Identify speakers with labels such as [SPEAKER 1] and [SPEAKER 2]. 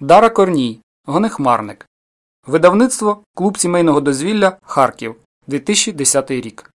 [SPEAKER 1] Дара Корній. Гонехмарник. Видавництво Клуб сімейного дозвілля Харків. 2010 рік.